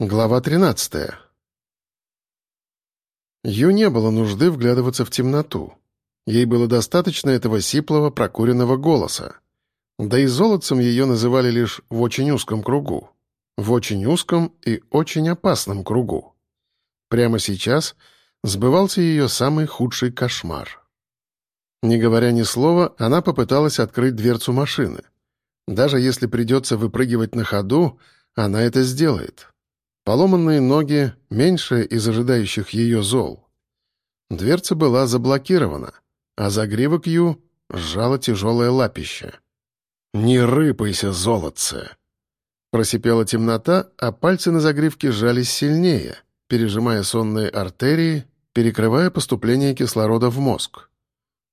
Глава 13. Ю не было нужды вглядываться в темноту. Ей было достаточно этого сиплого, прокуренного голоса. Да и золотцем ее называли лишь в очень узком кругу. В очень узком и очень опасном кругу. Прямо сейчас сбывался ее самый худший кошмар. Не говоря ни слова, она попыталась открыть дверцу машины. Даже если придется выпрыгивать на ходу, она это сделает. Поломанные ноги — меньшее из ожидающих ее зол. Дверца была заблокирована, а загривок Ю сжало тяжелое лапище. «Не рыпайся, золотце!» Просипела темнота, а пальцы на загривке сжались сильнее, пережимая сонные артерии, перекрывая поступление кислорода в мозг.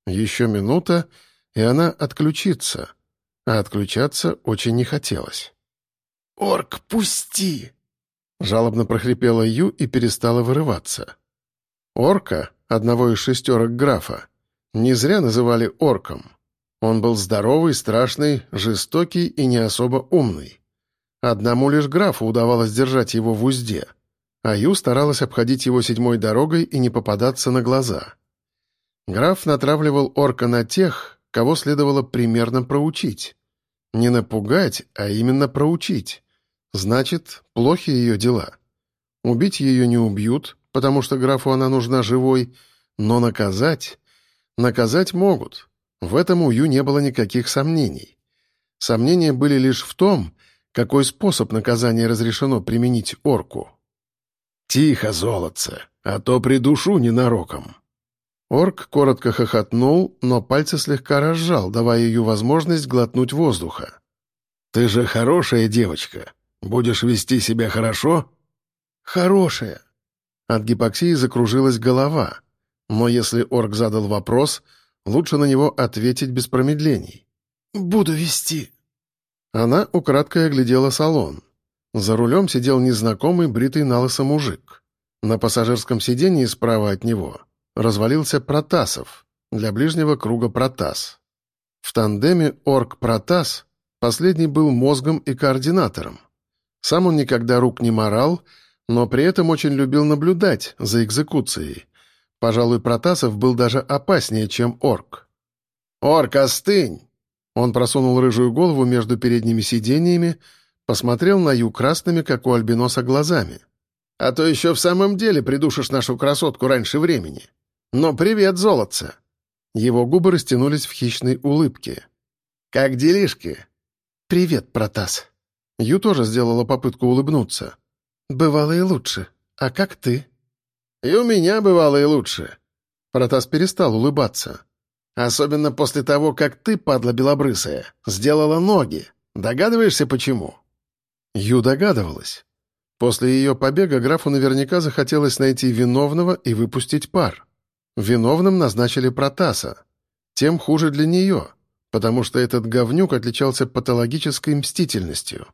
Еще минута, и она отключится, а отключаться очень не хотелось. «Орк, пусти!» Жалобно прохрипела Ю и перестала вырываться. Орка, одного из шестерок графа, не зря называли орком. Он был здоровый, страшный, жестокий и не особо умный. Одному лишь графу удавалось держать его в узде, а Ю старалась обходить его седьмой дорогой и не попадаться на глаза. Граф натравливал орка на тех, кого следовало примерно проучить. Не напугать, а именно проучить. Значит, плохи ее дела. Убить ее не убьют, потому что графу она нужна живой, но наказать... Наказать могут. В этом у Ю не было никаких сомнений. Сомнения были лишь в том, какой способ наказания разрешено применить орку. «Тихо, золотце, а то придушу ненароком». Орк коротко хохотнул, но пальцы слегка разжал, давая ее возможность глотнуть воздуха. «Ты же хорошая девочка. Будешь вести себя хорошо?» «Хорошая». От гипоксии закружилась голова. Но если орк задал вопрос, лучше на него ответить без промедлений. «Буду вести». Она украдкой оглядела салон. За рулем сидел незнакомый бритый налысо мужик. На пассажирском сиденье справа от него развалился Протасов, для ближнего круга Протас. В тандеме орк-Протас последний был мозгом и координатором. Сам он никогда рук не морал, но при этом очень любил наблюдать за экзекуцией. Пожалуй, Протасов был даже опаснее, чем орк. «Орк, остынь!» Он просунул рыжую голову между передними сиденьями, посмотрел на Ю красными, как у альбиноса, глазами. «А то еще в самом деле придушишь нашу красотку раньше времени. Но привет, золотце!» Его губы растянулись в хищной улыбке. «Как делишки?» «Привет, Протас!» Ю тоже сделала попытку улыбнуться. «Бывало и лучше. А как ты?» «И у меня бывало и лучше». Протас перестал улыбаться. «Особенно после того, как ты, падла белобрысая, сделала ноги. Догадываешься, почему?» Ю догадывалась. После ее побега графу наверняка захотелось найти виновного и выпустить пар. Виновным назначили Протаса. Тем хуже для нее, потому что этот говнюк отличался патологической мстительностью.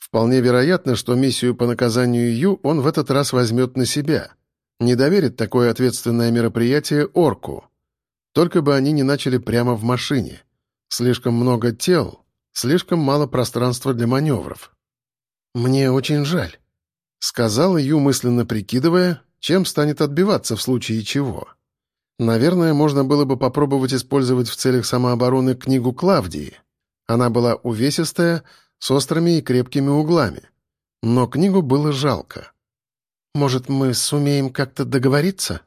Вполне вероятно, что миссию по наказанию Ю он в этот раз возьмет на себя. Не доверит такое ответственное мероприятие орку. Только бы они не начали прямо в машине. Слишком много тел, слишком мало пространства для маневров. «Мне очень жаль», — сказала Ю, мысленно прикидывая, чем станет отбиваться в случае чего. Наверное, можно было бы попробовать использовать в целях самообороны книгу Клавдии. Она была увесистая, с острыми и крепкими углами. Но книгу было жалко. «Может, мы сумеем как-то договориться?»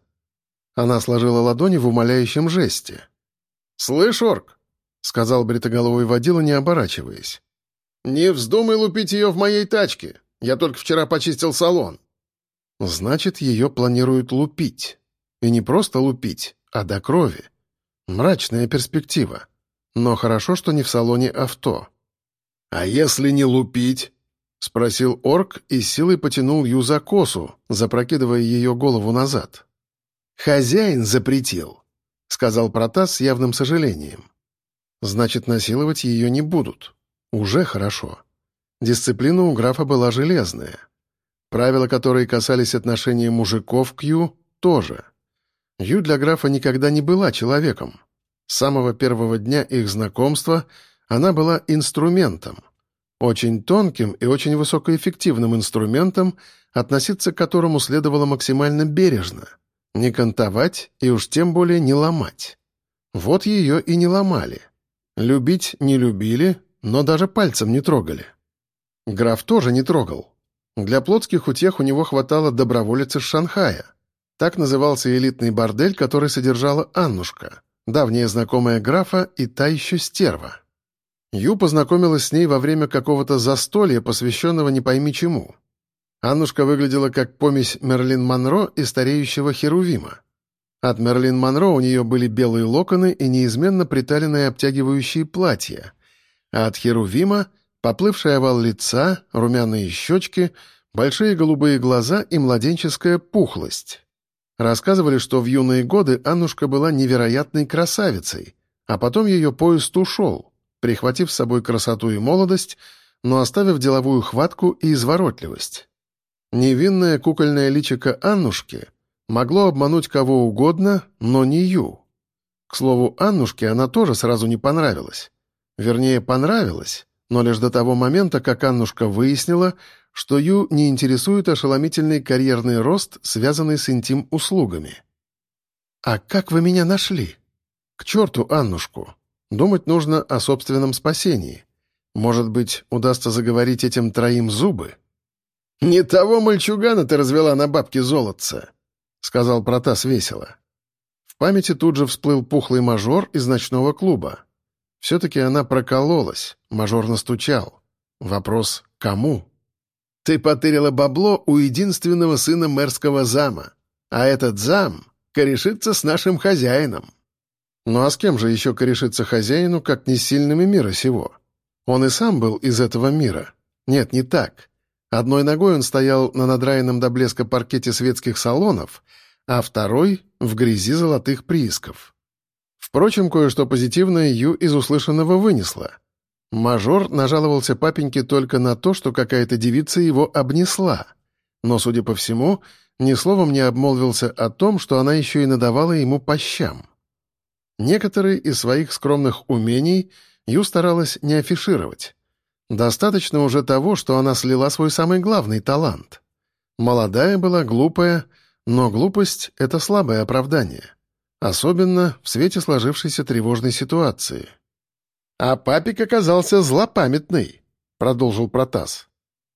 Она сложила ладони в умоляющем жесте. «Слышь, орк!» — сказал бритоголовый водила, не оборачиваясь. «Не вздумай лупить ее в моей тачке. Я только вчера почистил салон». «Значит, ее планируют лупить. И не просто лупить, а до крови. Мрачная перспектива. Но хорошо, что не в салоне авто». «А если не лупить?» — спросил орк и силой потянул Ю за косу, запрокидывая ее голову назад. «Хозяин запретил», — сказал Протас с явным сожалением. «Значит, насиловать ее не будут. Уже хорошо. Дисциплина у графа была железная. Правила, которые касались отношения мужиков к Ю, тоже. Ю для графа никогда не была человеком. С самого первого дня их знакомства — она была инструментом. очень тонким и очень высокоэффективным инструментом, относиться к которому следовало максимально бережно, не кантовать и уж тем более не ломать. Вот ее и не ломали. Любить не любили, но даже пальцем не трогали. Граф тоже не трогал. Для плотских утех у него хватало доброволец из Шанхая. Так назывался элитный бордель, который содержала Аннушка, давняя знакомая графа и та еще стерва. Ю познакомилась с ней во время какого-то застолья, посвященного не пойми чему. Аннушка выглядела как помесь Мерлин Монро и стареющего Херувима. От Мерлин Монро у нее были белые локоны и неизменно приталенные обтягивающие платья, а от Херувима — поплывший овал лица, румяные щечки, большие голубые глаза и младенческая пухлость. Рассказывали, что в юные годы Аннушка была невероятной красавицей, а потом ее поезд ушел, прихватив с собой красоту и молодость, но оставив деловую хватку и изворотливость. Невинное кукольное личико Аннушки могло обмануть кого угодно, но не Ю. К слову, Аннушке она тоже сразу не понравилась. Вернее, понравилась, но лишь до того момента, как Аннушка выяснила, что Ю не интересует ошеломительный карьерный рост, связанный с интим-услугами. «А как вы меня нашли?» «К черту Аннушку. Думать нужно о собственном спасении. Может быть, удастся заговорить этим троим зубы?» «Не того мальчугана ты развела на бабке золотца», — сказал Протас весело. В памяти тут же всплыл пухлый мажор из ночного клуба. Все-таки она прокололась, мажор настучал. Вопрос «Кому?» Ты потырила бабло у единственного сына мэрского зама, а этот зам корешится с нашим хозяином». Ну а с кем же еще корешится хозяину, как не сильными мира сего? Он и сам был из этого мира. Нет, не так. Одной ногой он стоял на надраенном до блеска паркете светских салонов, а второй — в грязи золотых приисков. Впрочем, кое-что позитивное Ю из услышанного вынесла — Мажор нажаловался папеньке только на то, что какая-то девица его обнесла. Но, судя по всему, ни словом не обмолвился о том, что она еще и надавала ему по щам. Некоторые из своих скромных умений Ю старалась не афишировать. Достаточно уже того, что она слила свой самый главный талант. Молодая была, глупая, но глупость — это слабое оправдание. Особенно в свете сложившейся тревожной ситуации — «А папик оказался злопамятный», — продолжил Протас.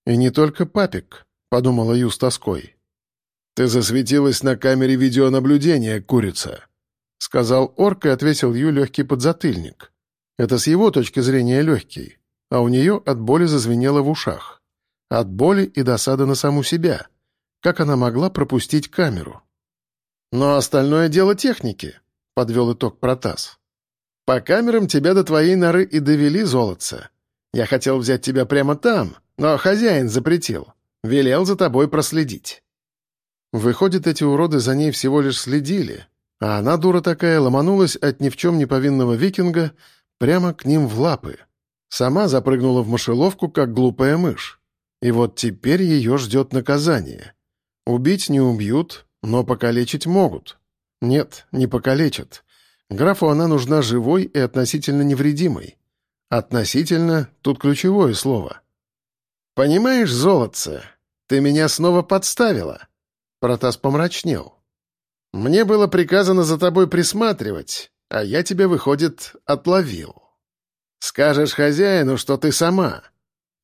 «И не только папик», — подумала Ю с тоской. «Ты засветилась на камере видеонаблюдения, курица», — сказал орк и ответил Ю легкий подзатыльник. Это с его точки зрения легкий, а у нее от боли зазвенело в ушах. От боли и досады на саму себя. Как она могла пропустить камеру? «Но остальное дело техники», — подвел итог Протас. По камерам тебя до твоей норы и довели, золотце. Я хотел взять тебя прямо там, но хозяин запретил. Велел за тобой проследить». Выходит, эти уроды за ней всего лишь следили, а она, дура такая, ломанулась от ни в чем не повинного викинга прямо к ним в лапы. Сама запрыгнула в мышеловку, как глупая мышь. И вот теперь ее ждет наказание. Убить не убьют, но покалечить могут. Нет, не покалечат. Графу она нужна живой и относительно невредимой. Относительно — тут ключевое слово. «Понимаешь, золотце, ты меня снова подставила». Протас помрачнел. «Мне было приказано за тобой присматривать, а я тебя, выходит, отловил. Скажешь хозяину, что ты сама».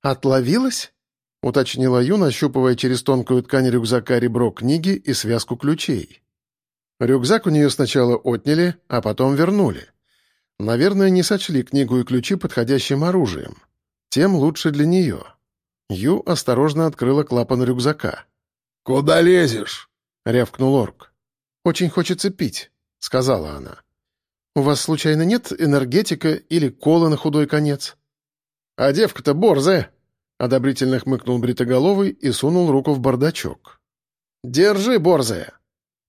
«Отловилась?» — уточнила Юна, ощупывая через тонкую ткань рюкзака ребро книги и связку ключей. Рюкзак у нее сначала отняли, а потом вернули. Наверное, не сочли книгу и ключи подходящим оружием. Тем лучше для нее. Ю осторожно открыла клапан рюкзака. «Куда лезешь?» — рявкнул орк. «Очень хочется пить», — сказала она. «У вас, случайно, нет энергетика или колы на худой конец?» «А девка-то борзая!» — одобрительно хмыкнул Бритоголовый и сунул руку в бардачок. «Держи, борзая!»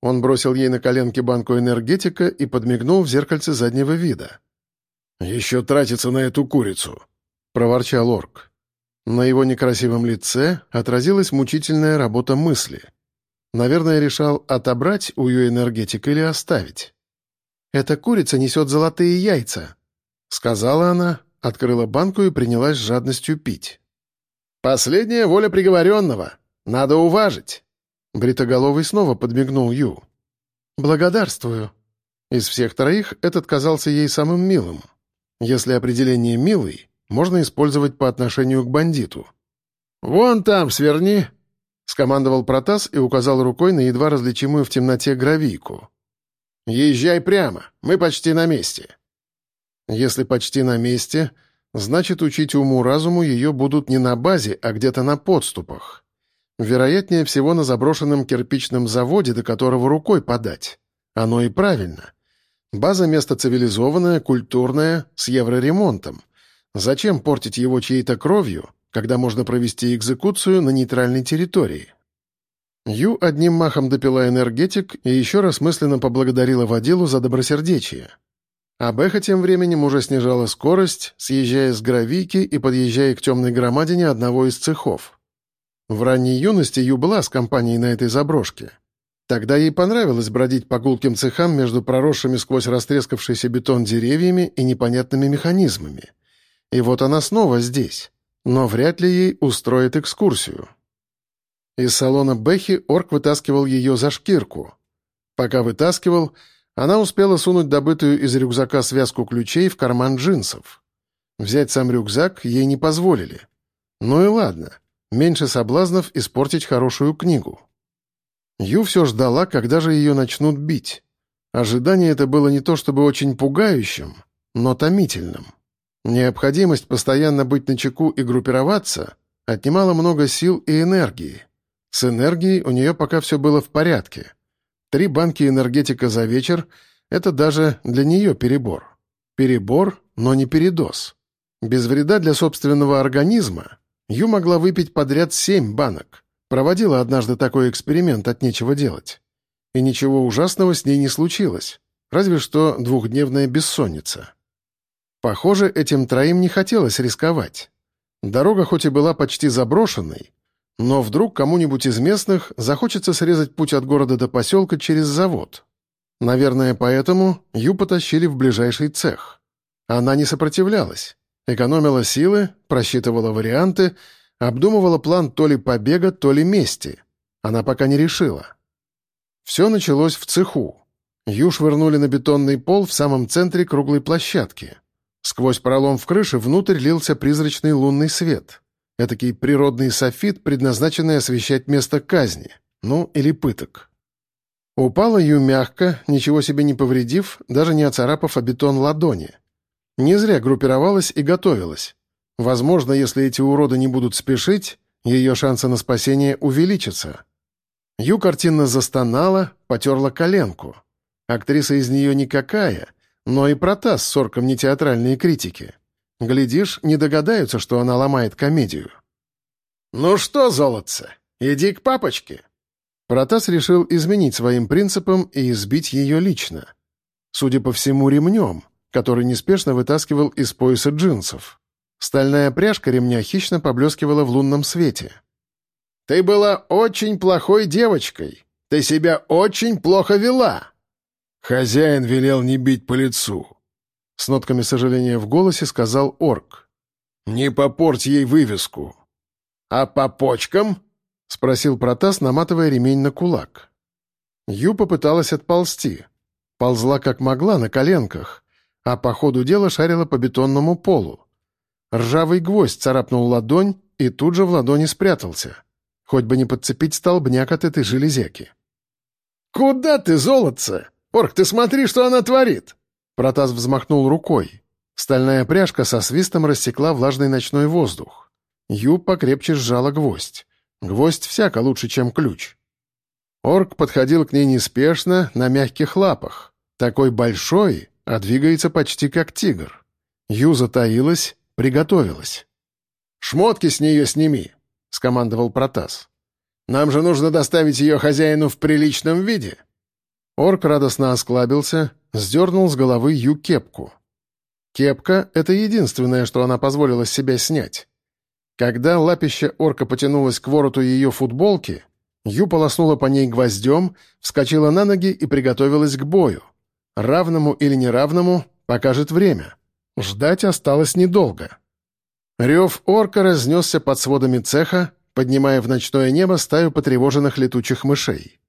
Он бросил ей на коленки банку энергетика и подмигнул в зеркальце заднего вида. «Еще тратится на эту курицу», — проворчал орк. На его некрасивом лице отразилась мучительная работа мысли. Наверное, решал отобрать у ее энергетик или оставить. «Эта курица несет золотые яйца», — сказала она, открыла банку и принялась с жадностью пить. «Последняя воля приговоренного. Надо уважить». Бритоголовый снова подмигнул Ю. «Благодарствую». Из всех троих этот казался ей самым милым. Если определение «милый» можно использовать по отношению к бандиту. «Вон там сверни», — скомандовал Протас и указал рукой на едва различимую в темноте гравийку. «Езжай прямо, мы почти на месте». Если почти на месте, значит, учить уму-разуму ее будут не на базе, а где-то на подступах. Вероятнее всего, на заброшенном кирпичном заводе, до которого рукой подать. Оно и правильно. База — место цивилизованное, культурное, с евроремонтом. Зачем портить его чьей-то кровью, когда можно провести экзекуцию на нейтральной территории? Ю одним махом допила энергетик и еще раз мысленно поблагодарила водилу за добросердечие. А Бэха тем временем уже снижала скорость, съезжая с гравийки и подъезжая к темной громадине одного из цехов. В ранней юности Ю была с компанией на этой заброшке — Тогда ей понравилось бродить по гулким цехам между проросшими сквозь растрескавшийся бетон деревьями и непонятными механизмами. И вот она снова здесь, но вряд ли ей устроит экскурсию. Из салона Бэхи орк вытаскивал ее за шкирку. Пока вытаскивал, она успела сунуть добытую из рюкзака связку ключей в карман джинсов. Взять сам рюкзак ей не позволили. Ну и ладно, меньше соблазнов испортить хорошую книгу. Ю все ждала, когда же ее начнут бить. Ожидание это было не то чтобы очень пугающим, но томительным. Необходимость постоянно быть начеку и группироваться отнимала много сил и энергии. С энергией у нее пока все было в порядке. Три банки энергетика за вечер — это даже для нее перебор. Перебор, но не передоз. Без вреда для собственного организма Ю могла выпить подряд семь банок. Проводила однажды такой эксперимент от нечего делать. И ничего ужасного с ней не случилось, разве что двухдневная бессонница. Похоже, этим троим не хотелось рисковать. Дорога хоть и была почти заброшенной, но вдруг кому-нибудь из местных захочется срезать путь от города до поселка через завод. Наверное, поэтому Ю потащили в ближайший цех. Она не сопротивлялась, экономила силы, просчитывала варианты — Обдумывала план то ли побега, то ли мести. Она пока не решила. Все началось в цеху. Ю швырнули на бетонный пол в самом центре круглой площадки. Сквозь пролом в крыше внутрь лился призрачный лунный свет. Этакий природный софит, предназначенный освещать место казни, ну или пыток. Упала Ю мягко, ничего себе не повредив, даже не оцарапав о бетон ладони. Не зря группировалась и готовилась. Возможно, если эти уроды не будут спешить, ее шансы на спасение увеличатся. Ю картинно застонала, потерла коленку. Актриса из нее никакая, но и протас с сорком не театральные критики. Глядишь, не догадаются, что она ломает комедию. «Ну что, золотце, иди к папочке!» Протас решил изменить своим принципам и избить ее лично. Судя по всему, ремнем, который неспешно вытаскивал из пояса джинсов. Стальная пряжка ремня хищно поблескивала в лунном свете. «Ты была очень плохой девочкой. Ты себя очень плохо вела». Хозяин велел не бить по лицу. С нотками сожаления в голосе сказал орк. «Не попорть ей вывеску». «А по почкам?» — спросил Протас, наматывая ремень на кулак. Ю попыталась отползти. Ползла как могла на коленках, а по ходу дела шарила по бетонному полу. Ржавый гвоздь царапнул ладонь и тут же в ладони спрятался. Хоть бы не подцепить столбняк от этой железяки. «Куда ты, золотце? Орк, ты смотри, что она творит!» Протас взмахнул рукой. Стальная пряжка со свистом рассекла влажный ночной воздух. Ю покрепче сжала гвоздь. Гвоздь всяко лучше, чем ключ. Орк подходил к ней неспешно, на мягких лапах. Такой большой, а двигается почти как тигр. Ю затаилась, Приготовилась. «Шмотки с нее сними», — скомандовал Протас. «Нам же нужно доставить ее хозяину в приличном виде». Орк радостно осклабился, сдернул с головы Ю кепку. Кепка — это единственное, что она позволила себя снять. Когда лапище орка потянулось к вороту ее футболки, Ю полоснула по ней гвоздем, вскочила на ноги и приготовилась к бою. Равному или неравному покажет время. Ждать осталось недолго. Рев орка разнесся под сводами цеха, поднимая в ночное небо стаю потревоженных летучих мышей.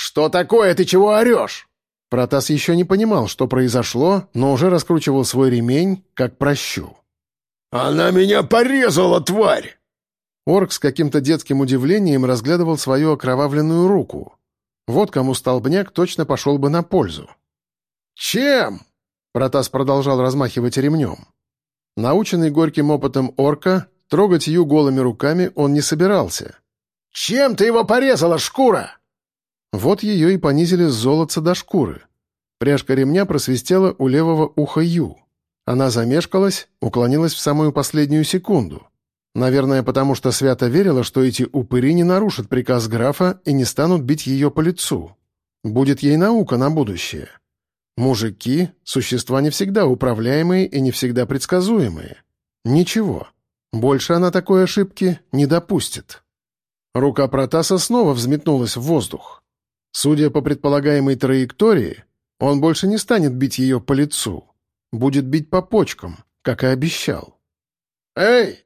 «Что такое? Ты чего орешь?» Протас еще не понимал, что произошло, но уже раскручивал свой ремень, как прощу. «Она меня порезала, тварь!» Орк с каким-то детским удивлением разглядывал свою окровавленную руку. Вот кому столбняк точно пошел бы на пользу. «Чем?» — Протас продолжал размахивать ремнем. Наученный горьким опытом орка, трогать Ю голыми руками он не собирался. «Чем ты его порезала, шкура?» Вот ее и понизили с золотца до шкуры. Пряжка ремня просвистела у левого уха Ю. Она замешкалась, уклонилась в самую последнюю секунду. Наверное, потому что свято верила, что эти упыри не нарушат приказ графа и не станут бить ее по лицу. Будет ей наука на будущее. Мужики — существа не всегда управляемые и не всегда предсказуемые. Ничего. Больше она такой ошибки не допустит. Рука Протаса снова взметнулась в воздух. Судя по предполагаемой траектории, он больше не станет бить ее по лицу. Будет бить по почкам, как и обещал. «Эй!»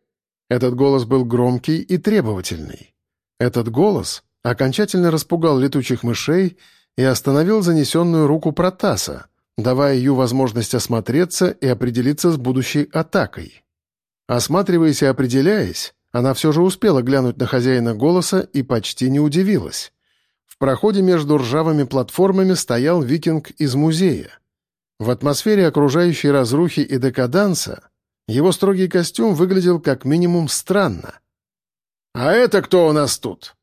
Этот голос был громкий и требовательный. Этот голос окончательно распугал летучих мышей и остановил занесенную руку Протаса, давая Ю возможность осмотреться и определиться с будущей атакой. Осматриваясь и определяясь, она все же успела глянуть на хозяина голоса и почти не удивилась. Проходе между ржавыми платформами стоял викинг из музея. В атмосфере окружающей разрухи и декаданса его строгий костюм выглядел как минимум странно. «А это кто у нас тут?»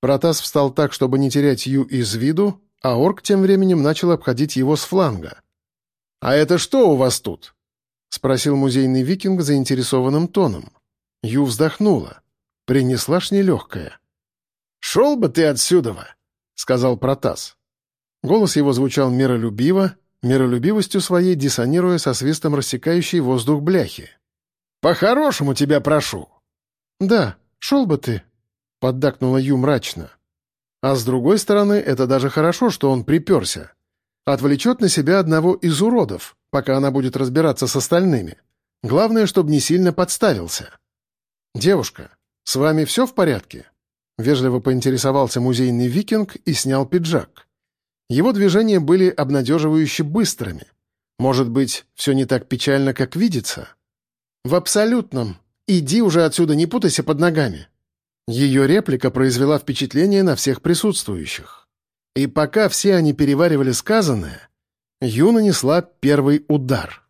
Протас встал так, чтобы не терять Ю из виду, а орк тем временем начал обходить его с фланга. «А это что у вас тут?» — спросил музейный викинг заинтересованным тоном. Ю вздохнула. Принесла ж нелегкая. «Шел бы ты отсюда!» Сказал Протас. Голос его звучал миролюбиво, миролюбивостью своей диссонируя со свистом рассекающей воздух бляхи. «По-хорошему тебя прошу». «Да, шел бы ты», — поддакнула Ю мрачно. А с другой стороны, это даже хорошо, что он приперся. Отвлечет на себя одного из уродов, пока она будет разбираться с остальными. Главное, чтобы не сильно подставился. «Девушка, с вами все в порядке?» Вежливо поинтересовался музейный викинг и снял пиджак. Его движения были обнадеживающе быстрыми. Может быть, все не так печально, как видится? «В абсолютном. Иди уже отсюда, не путайся под ногами». Ее реплика произвела впечатление на всех присутствующих. И пока все они переваривали сказанное, Ю нанесла первый удар —